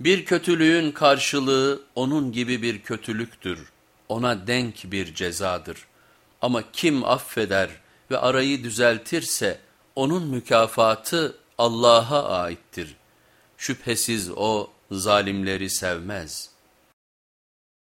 Bir kötülüğün karşılığı onun gibi bir kötülüktür. Ona denk bir cezadır. Ama kim affeder ve arayı düzeltirse onun mükafatı Allah'a aittir. Şüphesiz o zalimleri sevmez.''